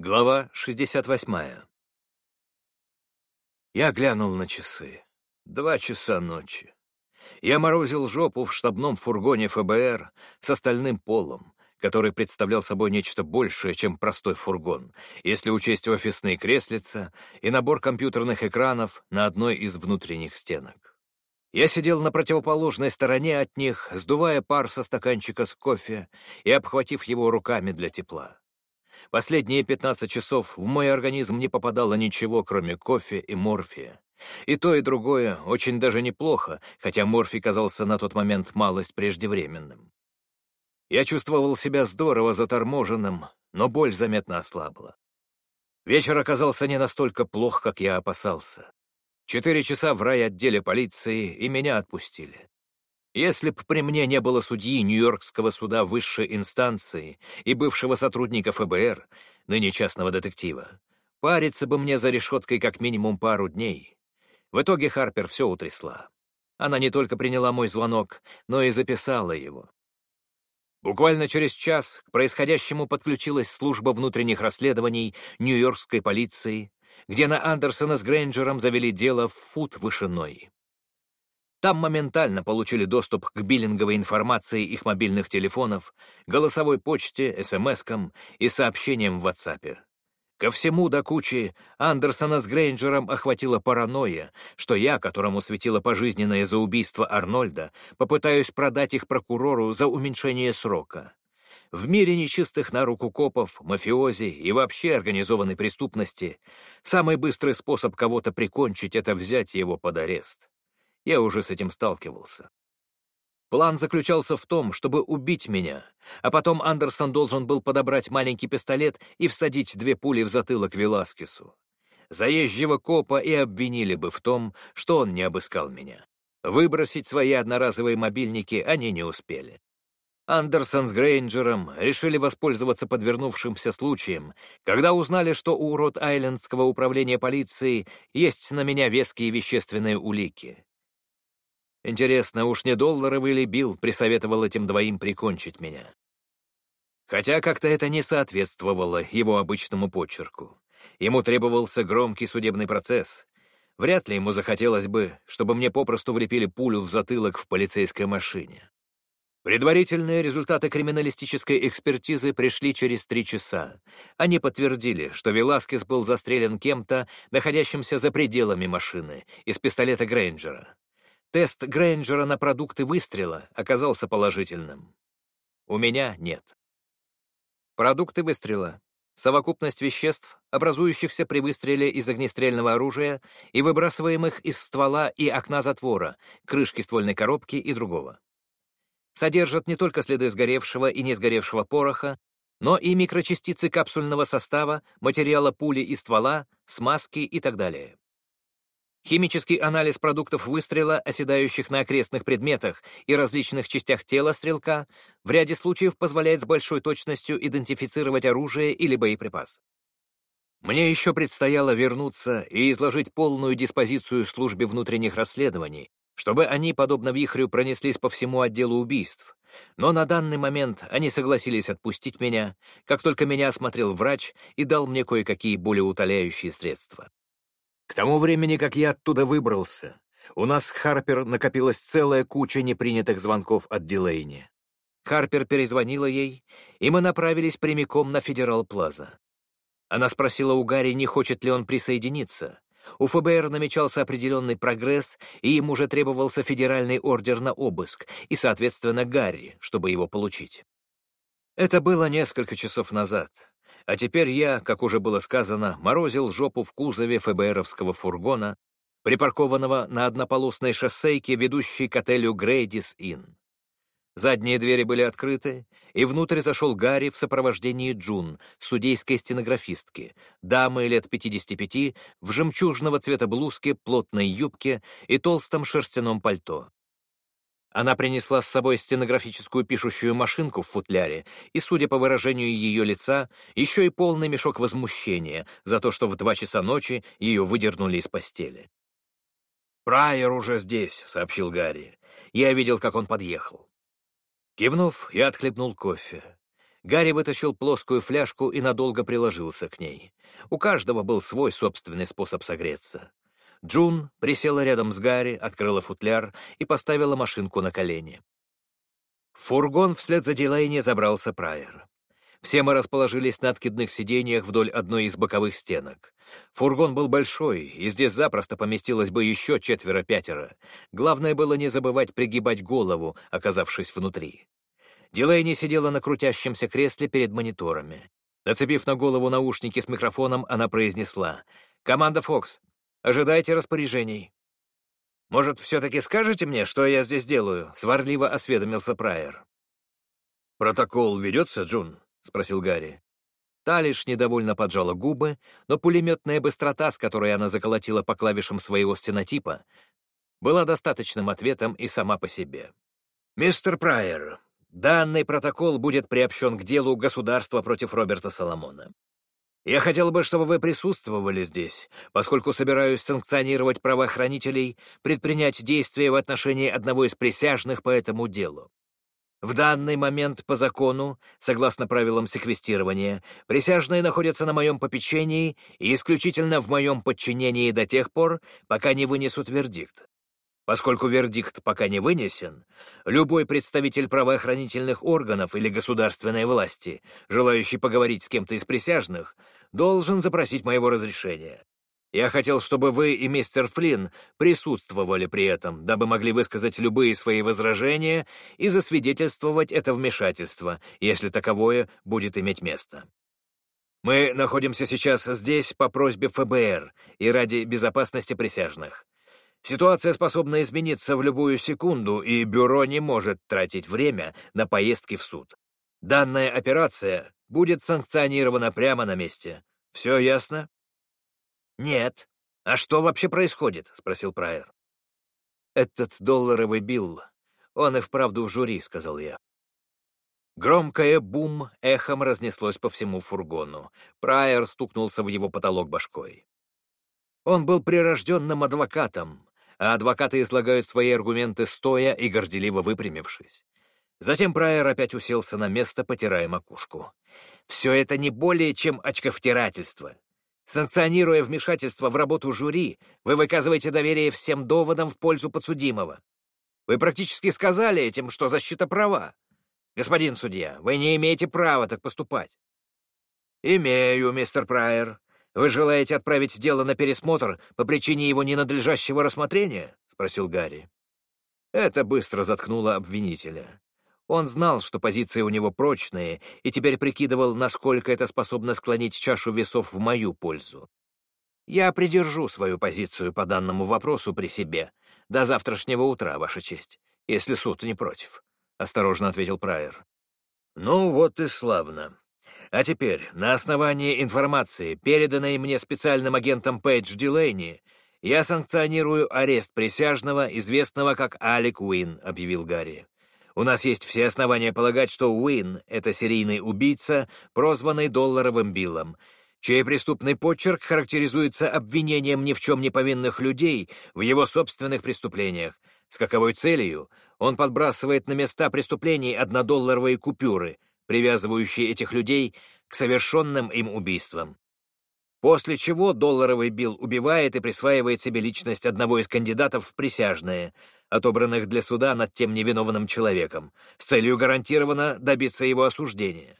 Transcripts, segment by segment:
Глава 68. Я глянул на часы. Два часа ночи. Я морозил жопу в штабном фургоне ФБР с остальным полом, который представлял собой нечто большее, чем простой фургон, если учесть офисные креслица и набор компьютерных экранов на одной из внутренних стенок. Я сидел на противоположной стороне от них, сдувая пар со стаканчика с кофе и обхватив его руками для тепла. Последние 15 часов в мой организм не попадало ничего, кроме кофе и морфия. И то, и другое очень даже неплохо, хотя морфий казался на тот момент малость преждевременным. Я чувствовал себя здорово заторможенным, но боль заметно ослабла. Вечер оказался не настолько плох, как я опасался. Четыре часа в райотделе полиции, и меня отпустили. Если б при мне не было судьи Нью-Йоркского суда высшей инстанции и бывшего сотрудника ФБР, ныне частного детектива, париться бы мне за решеткой как минимум пару дней. В итоге Харпер все утрясла. Она не только приняла мой звонок, но и записала его. Буквально через час к происходящему подключилась служба внутренних расследований Нью-Йоркской полиции, где на Андерсона с Грейнджером завели дело в фут вышиной. Там моментально получили доступ к биллинговой информации их мобильных телефонов, голосовой почте, смс-кам и сообщениям в WhatsApp. Ко всему до кучи Андерсона с Грейнджером охватила паранойя, что я, которому светило пожизненное за убийство Арнольда, попытаюсь продать их прокурору за уменьшение срока. В мире нечистых на руку копов, мафиози и вообще организованной преступности самый быстрый способ кого-то прикончить — это взять его под арест. Я уже с этим сталкивался. План заключался в том, чтобы убить меня, а потом Андерсон должен был подобрать маленький пистолет и всадить две пули в затылок Веласкесу. Заезжего копа и обвинили бы в том, что он не обыскал меня. Выбросить свои одноразовые мобильники они не успели. Андерсон с Грейнджером решили воспользоваться подвернувшимся случаем, когда узнали, что у Рот-Айлендского управления полиции есть на меня веские вещественные улики. Интересно, уж не долларовый ли Билл присоветовал этим двоим прикончить меня? Хотя как-то это не соответствовало его обычному почерку. Ему требовался громкий судебный процесс. Вряд ли ему захотелось бы, чтобы мне попросту влепили пулю в затылок в полицейской машине. Предварительные результаты криминалистической экспертизы пришли через три часа. Они подтвердили, что Веласкес был застрелен кем-то, находящимся за пределами машины, из пистолета Грейнджера. Тест Грейнджера на продукты выстрела оказался положительным. У меня нет. Продукты выстрела — совокупность веществ, образующихся при выстреле из огнестрельного оружия и выбрасываемых из ствола и окна затвора, крышки ствольной коробки и другого. Содержат не только следы сгоревшего и не сгоревшего пороха, но и микрочастицы капсульного состава, материала пули и ствола, смазки и так далее. Химический анализ продуктов выстрела, оседающих на окрестных предметах и различных частях тела стрелка, в ряде случаев позволяет с большой точностью идентифицировать оружие или боеприпас. Мне еще предстояло вернуться и изложить полную диспозицию службе внутренних расследований, чтобы они, подобно вихрю, пронеслись по всему отделу убийств. Но на данный момент они согласились отпустить меня, как только меня осмотрел врач и дал мне кое-какие болеутоляющие средства. К тому времени, как я оттуда выбрался, у нас с Харпер накопилась целая куча непринятых звонков от Дилейни. Харпер перезвонила ей, и мы направились прямиком на Федерал Плаза. Она спросила у Гарри, не хочет ли он присоединиться. У ФБР намечался определенный прогресс, и им уже требовался федеральный ордер на обыск, и, соответственно, Гарри, чтобы его получить. Это было несколько часов назад. А теперь я, как уже было сказано, морозил жопу в кузове ФБРовского фургона, припаркованного на однополосной шоссейке, ведущей к отелю Грейдис Инн. Задние двери были открыты, и внутрь зашел Гарри в сопровождении Джун, судейской стенографистки, дамы лет 55, в жемчужного цвета блузке, плотной юбке и толстом шерстяном пальто. Она принесла с собой стенографическую пишущую машинку в футляре и, судя по выражению ее лица, еще и полный мешок возмущения за то, что в два часа ночи ее выдернули из постели. «Прайер уже здесь», — сообщил Гарри. Я видел, как он подъехал. Кивнув, я отхлебнул кофе. Гарри вытащил плоскую фляжку и надолго приложился к ней. У каждого был свой собственный способ согреться. Джун присела рядом с Гарри, открыла футляр и поставила машинку на колени. В фургон вслед за Дилейни забрался Прайер. Все мы расположились на откидных сиденьях вдоль одной из боковых стенок. Фургон был большой, и здесь запросто поместилось бы еще четверо-пятеро. Главное было не забывать пригибать голову, оказавшись внутри. Дилейни сидела на крутящемся кресле перед мониторами. Нацепив на голову наушники с микрофоном, она произнесла «Команда Фокс, ожидайте распоряжений». «Может, все-таки скажете мне, что я здесь делаю?» — сварливо осведомился Прайер. «Протокол ведется, Джун?» — спросил Гарри. Та лишь недовольно поджала губы, но пулеметная быстрота, с которой она заколотила по клавишам своего стенотипа, была достаточным ответом и сама по себе. «Мистер Прайер, данный протокол будет приобщен к делу государства против Роберта Соломона. Я хотел бы, чтобы вы присутствовали здесь, поскольку собираюсь санкционировать правоохранителей предпринять действия в отношении одного из присяжных по этому делу. В данный момент по закону, согласно правилам секвестирования, присяжные находятся на моем попечении и исключительно в моем подчинении до тех пор, пока не вынесут вердикт. Поскольку вердикт пока не вынесен, любой представитель правоохранительных органов или государственной власти, желающий поговорить с кем-то из присяжных, должен запросить моего разрешения. Я хотел, чтобы вы и мистер Флинн присутствовали при этом, дабы могли высказать любые свои возражения и засвидетельствовать это вмешательство, если таковое будет иметь место. Мы находимся сейчас здесь по просьбе ФБР и ради безопасности присяжных. Ситуация способна измениться в любую секунду, и бюро не может тратить время на поездки в суд. Данная операция будет санкционирована прямо на месте. Все ясно? «Нет. А что вообще происходит?» — спросил Прайер. «Этот долларовый билл, он и вправду в жюри», — сказал я. Громкое бум эхом разнеслось по всему фургону. Прайер стукнулся в его потолок башкой. Он был прирожденным адвокатом, а адвокаты излагают свои аргументы стоя и горделиво выпрямившись. Затем Прайер опять уселся на место, потирая макушку. «Все это не более чем очковтирательство. Санкционируя вмешательство в работу жюри, вы выказываете доверие всем доводам в пользу подсудимого. Вы практически сказали этим, что защита права. Господин судья, вы не имеете права так поступать. Имею, мистер Прайер. Вы желаете отправить дело на пересмотр по причине его ненадлежащего рассмотрения? Спросил Гарри. Это быстро заткнуло обвинителя. Он знал, что позиции у него прочные, и теперь прикидывал, насколько это способно склонить чашу весов в мою пользу. «Я придержу свою позицию по данному вопросу при себе. До завтрашнего утра, Ваша честь, если суд не против», — осторожно ответил Прайер. «Ну вот и славно. А теперь, на основании информации, переданной мне специальным агентом Пейдж Дилейни, я санкционирую арест присяжного, известного как Алик Уин», — объявил Гарри. У нас есть все основания полагать, что Уин — это серийный убийца, прозванный долларовым Биллом, чей преступный почерк характеризуется обвинением ни в чем не повинных людей в его собственных преступлениях, с каковой целью он подбрасывает на места преступлений однодолларовые купюры, привязывающие этих людей к совершенным им убийствам. После чего долларовый Билл убивает и присваивает себе личность одного из кандидатов в присяжные — отобранных для суда над тем невиновным человеком, с целью гарантированно добиться его осуждения.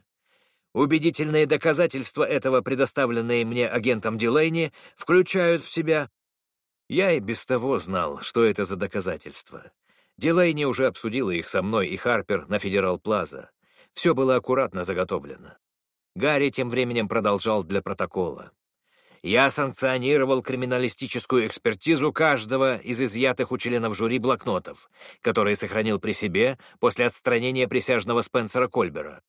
Убедительные доказательства этого, предоставленные мне агентом Дилейни, включают в себя... Я и без того знал, что это за доказательства. Дилейни уже обсудила их со мной и Харпер на Федерал Плаза. Все было аккуратно заготовлено. Гарри тем временем продолжал для протокола. Я санкционировал криминалистическую экспертизу каждого из изъятых у членов жюри блокнотов, которые сохранил при себе после отстранения присяжного Спенсера Кольбера.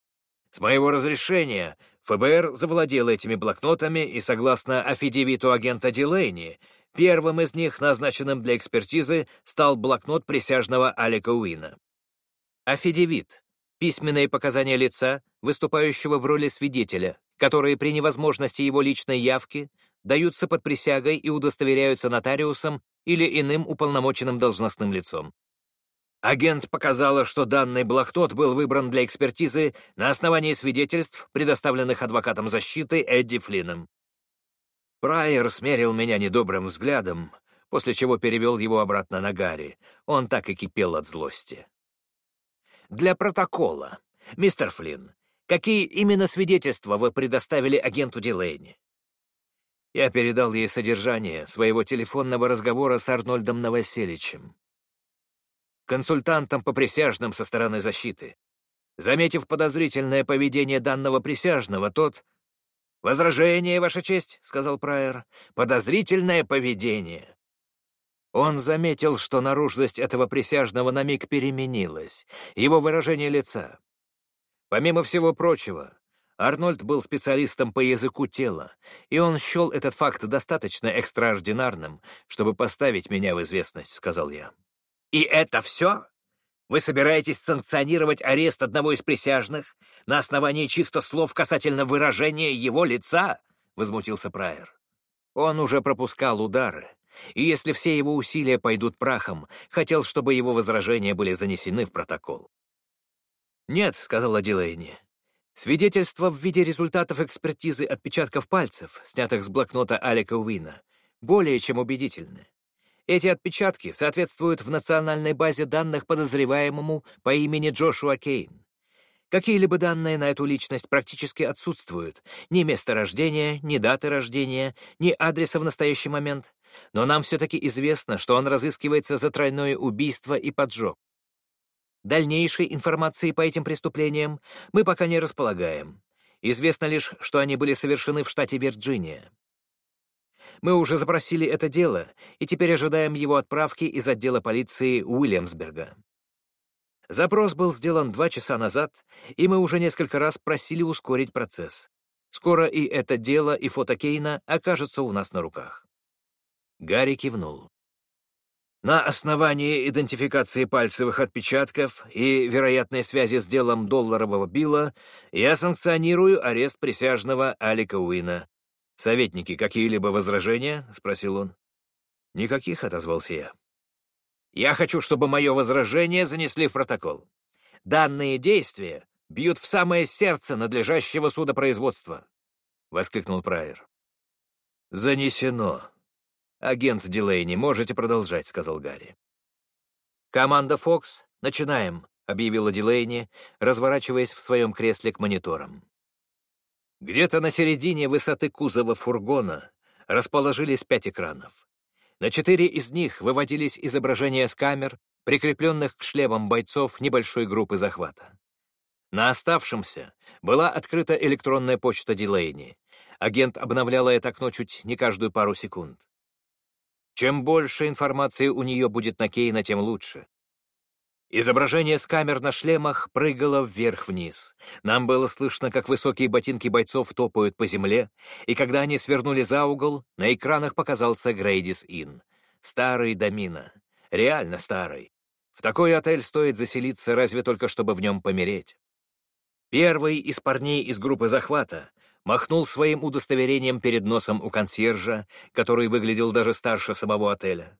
С моего разрешения ФБР завладел этими блокнотами и, согласно афидевиту агента Дилейни, первым из них, назначенным для экспертизы, стал блокнот присяжного Алика Уина. Афидевит — письменные показания лица, выступающего в роли свидетеля, которые при невозможности его личной явки даются под присягой и удостоверяются нотариусом или иным уполномоченным должностным лицом. Агент показала, что данный блокнот был выбран для экспертизы на основании свидетельств, предоставленных адвокатом защиты Эдди Флинном. Прайер смерил меня недобрым взглядом, после чего перевел его обратно на Гарри. Он так и кипел от злости. «Для протокола. Мистер Флинн, какие именно свидетельства вы предоставили агенту Дилейни?» Я передал ей содержание своего телефонного разговора с Арнольдом Новоселичем консультантом по присяжным со стороны защиты. Заметив подозрительное поведение данного присяжного, тот... «Возражение, Ваша честь», — сказал Прайер. «Подозрительное поведение». Он заметил, что наружность этого присяжного на миг переменилась, его выражение лица. Помимо всего прочего, Арнольд был специалистом по языку тела, и он счел этот факт достаточно экстраординарным, чтобы поставить меня в известность, — сказал я. И это все? Вы собираетесь санкционировать арест одного из присяжных на основании чьих-то слов касательно выражения его лица? Возмутился Прайер. Он уже пропускал удары, и если все его усилия пойдут прахом, хотел, чтобы его возражения были занесены в протокол. «Нет», — сказала Дилейни, — «свидетельство в виде результатов экспертизы отпечатков пальцев, снятых с блокнота Алика Уина, более чем убедительны. Эти отпечатки соответствуют в национальной базе данных подозреваемому по имени Джошуа Кейн. Какие-либо данные на эту личность практически отсутствуют. Ни место рождения, ни даты рождения, ни адреса в настоящий момент. Но нам все-таки известно, что он разыскивается за тройное убийство и поджог. Дальнейшей информации по этим преступлениям мы пока не располагаем. Известно лишь, что они были совершены в штате Вирджиния. Мы уже запросили это дело, и теперь ожидаем его отправки из отдела полиции Уильямсберга. Запрос был сделан два часа назад, и мы уже несколько раз просили ускорить процесс. Скоро и это дело, и фото Кейна окажутся у нас на руках. Гарри кивнул. На основании идентификации пальцевых отпечатков и вероятной связи с делом долларового билла я санкционирую арест присяжного Алика Уина. «Советники, какие-либо возражения?» — спросил он. «Никаких», — отозвался я. «Я хочу, чтобы мое возражение занесли в протокол. Данные действия бьют в самое сердце надлежащего судопроизводства», — воскликнул Прайер. «Занесено. Агент Дилейни, можете продолжать», — сказал Гарри. «Команда «Фокс», начинаем», — объявила Дилейни, разворачиваясь в своем кресле к мониторам. Где-то на середине высоты кузова фургона расположились пять экранов. На четыре из них выводились изображения с камер, прикрепленных к шлемам бойцов небольшой группы захвата. На оставшемся была открыта электронная почта Дилейни. Агент обновляла это окно чуть не каждую пару секунд. Чем больше информации у нее будет на Кейна, тем лучше. Изображение с камер на шлемах прыгало вверх-вниз. Нам было слышно, как высокие ботинки бойцов топают по земле, и когда они свернули за угол, на экранах показался Грейдис Inn. Старый домина. Реально старый. В такой отель стоит заселиться, разве только чтобы в нем помереть. Первый из парней из группы захвата махнул своим удостоверением перед носом у консьержа, который выглядел даже старше самого отеля.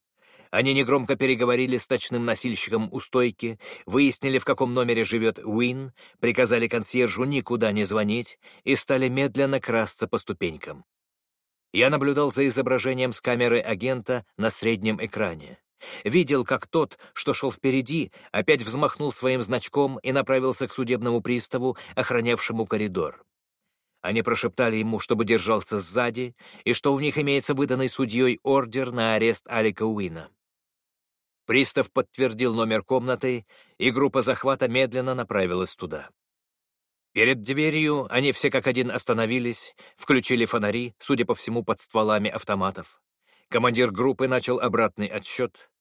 Они негромко переговорили с ночным носильщиком у стойки, выяснили, в каком номере живет Уин, приказали консьержу никуда не звонить и стали медленно красться по ступенькам. Я наблюдал за изображением с камеры агента на среднем экране. Видел, как тот, что шел впереди, опять взмахнул своим значком и направился к судебному приставу, охранявшему коридор. Они прошептали ему, чтобы держался сзади, и что у них имеется выданный судьей ордер на арест Алика Уина. Пристав подтвердил номер комнаты, и группа захвата медленно направилась туда. Перед дверью они все как один остановились, включили фонари, судя по всему, под стволами автоматов. Командир группы начал обратный отсчет.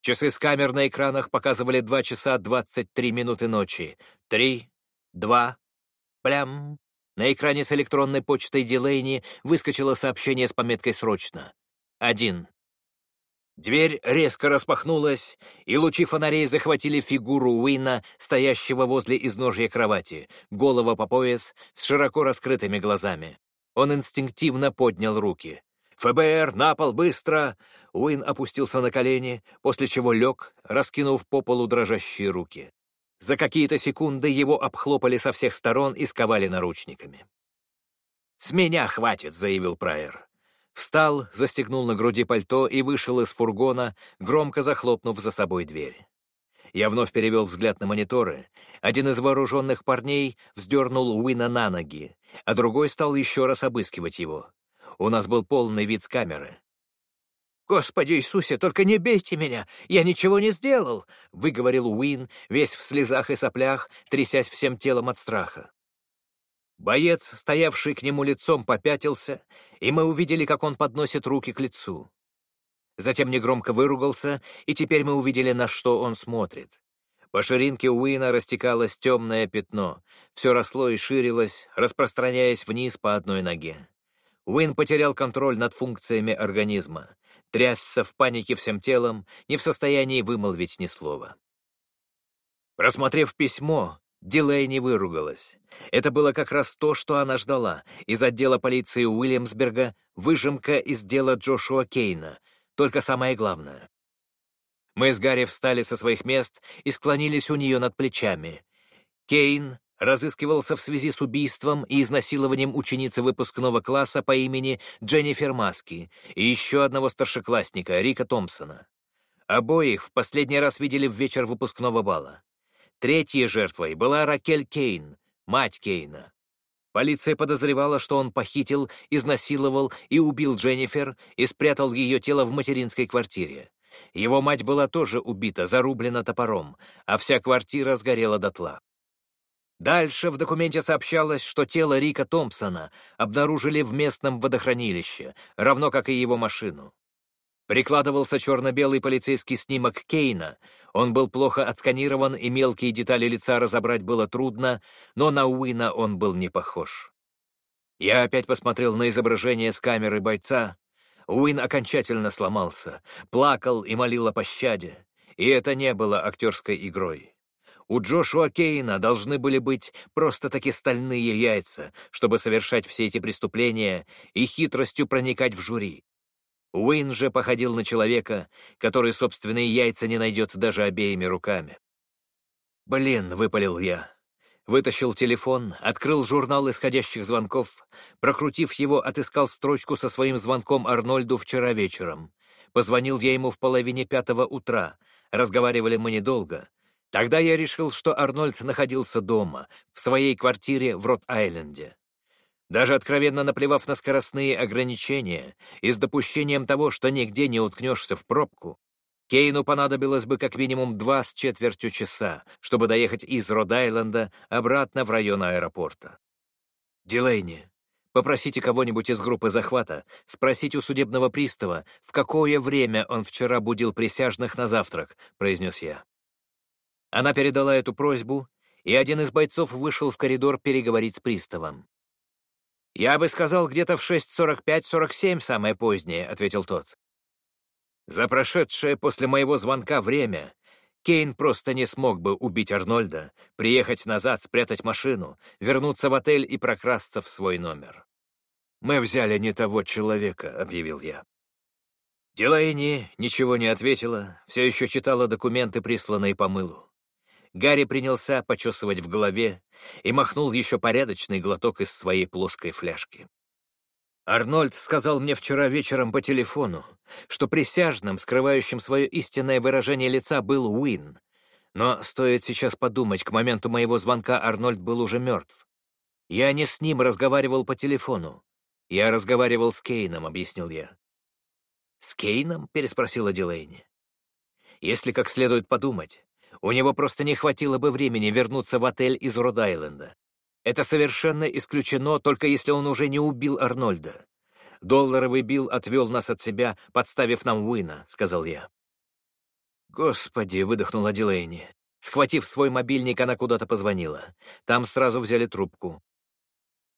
Часы с камер на экранах показывали 2 часа 23 минуты ночи. Три, два, плям. На экране с электронной почтой Дилейни выскочило сообщение с пометкой «Срочно». Один. Дверь резко распахнулась, и лучи фонарей захватили фигуру Уина, стоящего возле изножья кровати, голова по пояс, с широко раскрытыми глазами. Он инстинктивно поднял руки. ФБР, на пол, быстро!» Уин опустился на колени, после чего лег, раскинув по полу дрожащие руки. За какие-то секунды его обхлопали со всех сторон и сковали наручниками. «С меня хватит», — заявил Прайер. Встал, застегнул на груди пальто и вышел из фургона, громко захлопнув за собой дверь. Я вновь перевел взгляд на мониторы. Один из вооруженных парней вздернул Уина на ноги, а другой стал еще раз обыскивать его. У нас был полный вид с камеры. «Господи Иисусе, только не бейте меня! Я ничего не сделал!» — выговорил Уин, весь в слезах и соплях, трясясь всем телом от страха. Боец, стоявший к нему лицом, попятился, и мы увидели, как он подносит руки к лицу. Затем негромко выругался, и теперь мы увидели, на что он смотрит. По ширинке Уина растекалось темное пятно, все росло и ширилось, распространяясь вниз по одной ноге. Уин потерял контроль над функциями организма, трясся в панике всем телом, не в состоянии вымолвить ни слова. Просмотрев письмо, Дилейни выругалась. Это было как раз то, что она ждала. Из отдела полиции Уильямсберга выжимка из дела Джошуа Кейна. Только самое главное. Мы с Гарри встали со своих мест и склонились у нее над плечами. Кейн разыскивался в связи с убийством и изнасилованием ученицы выпускного класса по имени Дженнифер Маски и еще одного старшеклассника, Рика Томпсона. Обоих в последний раз видели в вечер выпускного бала. Третьей жертвой была Ракель Кейн, мать Кейна. Полиция подозревала, что он похитил, изнасиловал и убил Дженнифер и спрятал ее тело в материнской квартире. Его мать была тоже убита, зарублена топором, а вся квартира сгорела дотла. Дальше в документе сообщалось, что тело Рика Томпсона обнаружили в местном водохранилище, равно как и его машину. Прикладывался черно-белый полицейский снимок Кейна. Он был плохо отсканирован, и мелкие детали лица разобрать было трудно, но на Уина он был не похож. Я опять посмотрел на изображение с камеры бойца. Уин окончательно сломался, плакал и молил о пощаде. И это не было актерской игрой. У Джошуа Кейна должны были быть просто-таки стальные яйца, чтобы совершать все эти преступления и хитростью проникать в жюри. Уин же походил на человека, который собственные яйца не найдет даже обеими руками. «Блин», — выпалил я. Вытащил телефон, открыл журнал исходящих звонков, прокрутив его, отыскал строчку со своим звонком Арнольду вчера вечером. Позвонил я ему в половине пятого утра. Разговаривали мы недолго. Тогда я решил, что Арнольд находился дома, в своей квартире в Рот-Айленде. Даже откровенно наплевав на скоростные ограничения и с допущением того, что нигде не уткнешься в пробку, Кейну понадобилось бы как минимум два с четвертью часа, чтобы доехать из Род-Айленда обратно в район аэропорта. Дилейни, попросите кого-нибудь из группы захвата спросить у судебного пристава, в какое время он вчера будил присяжных на завтрак, произнес я. Она передала эту просьбу, и один из бойцов вышел в коридор переговорить с приставом. «Я бы сказал, где-то в 6.45-47 самое позднее», — ответил тот. За прошедшее после моего звонка время Кейн просто не смог бы убить Арнольда, приехать назад, спрятать машину, вернуться в отель и прокрасться в свой номер. «Мы взяли не того человека», — объявил я. Дилейни ничего не ответила, все еще читала документы, присланные по мылу. Гарри принялся почесывать в голове и махнул еще порядочный глоток из своей плоской фляжки. Арнольд сказал мне вчера вечером по телефону, что присяжным, скрывающим свое истинное выражение лица, был Уин. Но стоит сейчас подумать, к моменту моего звонка Арнольд был уже мертв. Я не с ним разговаривал по телефону. Я разговаривал с Кейном, объяснил я. «С Кейном?» — переспросила Дилейни. «Если как следует подумать, у него просто не хватило бы времени вернуться в отель из Род-Айленда. Это совершенно исключено, только если он уже не убил Арнольда. Долларовый Билл отвел нас от себя, подставив нам Уина, — сказал я. «Господи!» — выдохнула Дилейни. Схватив свой мобильник, она куда-то позвонила. Там сразу взяли трубку.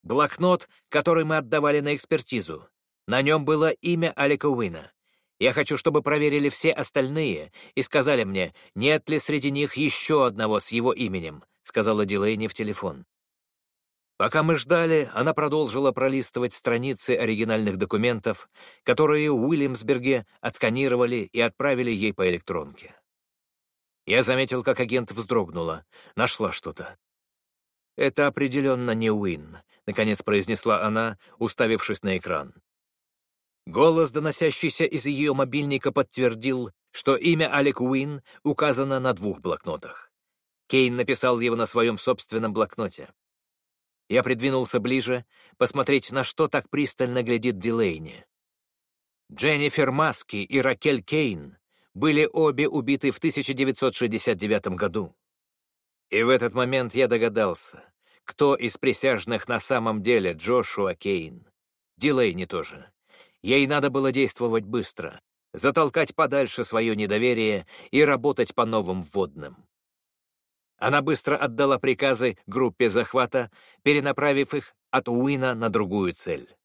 Блокнот, который мы отдавали на экспертизу. На нем было имя Алика Уина. Я хочу, чтобы проверили все остальные и сказали мне, нет ли среди них еще одного с его именем», — сказала Дилейни в телефон. Пока мы ждали, она продолжила пролистывать страницы оригинальных документов, которые в Уильямсберге отсканировали и отправили ей по электронке. Я заметил, как агент вздрогнула, нашла что-то. «Это определенно не Уин», — наконец произнесла она, уставившись на экран. Голос, доносящийся из ее мобильника, подтвердил, что имя Алек Уин указано на двух блокнотах. Кейн написал его на своем собственном блокноте. Я придвинулся ближе, посмотреть, на что так пристально глядит Дилейни. Дженнифер Маски и Ракель Кейн были обе убиты в 1969 году. И в этот момент я догадался, кто из присяжных на самом деле Джошуа Кейн. Дилейни тоже. Ей надо было действовать быстро, затолкать подальше свое недоверие и работать по новым вводным. Она быстро отдала приказы группе захвата, перенаправив их от Уина на другую цель.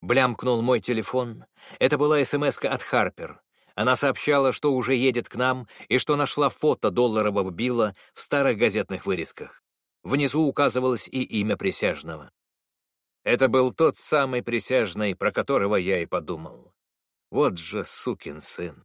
Блямкнул мой телефон. Это была смс от Харпер. Она сообщала, что уже едет к нам и что нашла фото долларового билла в старых газетных вырезках. Внизу указывалось и имя присяжного. Это был тот самый присяжный, про которого я и подумал. Вот же сукин сын.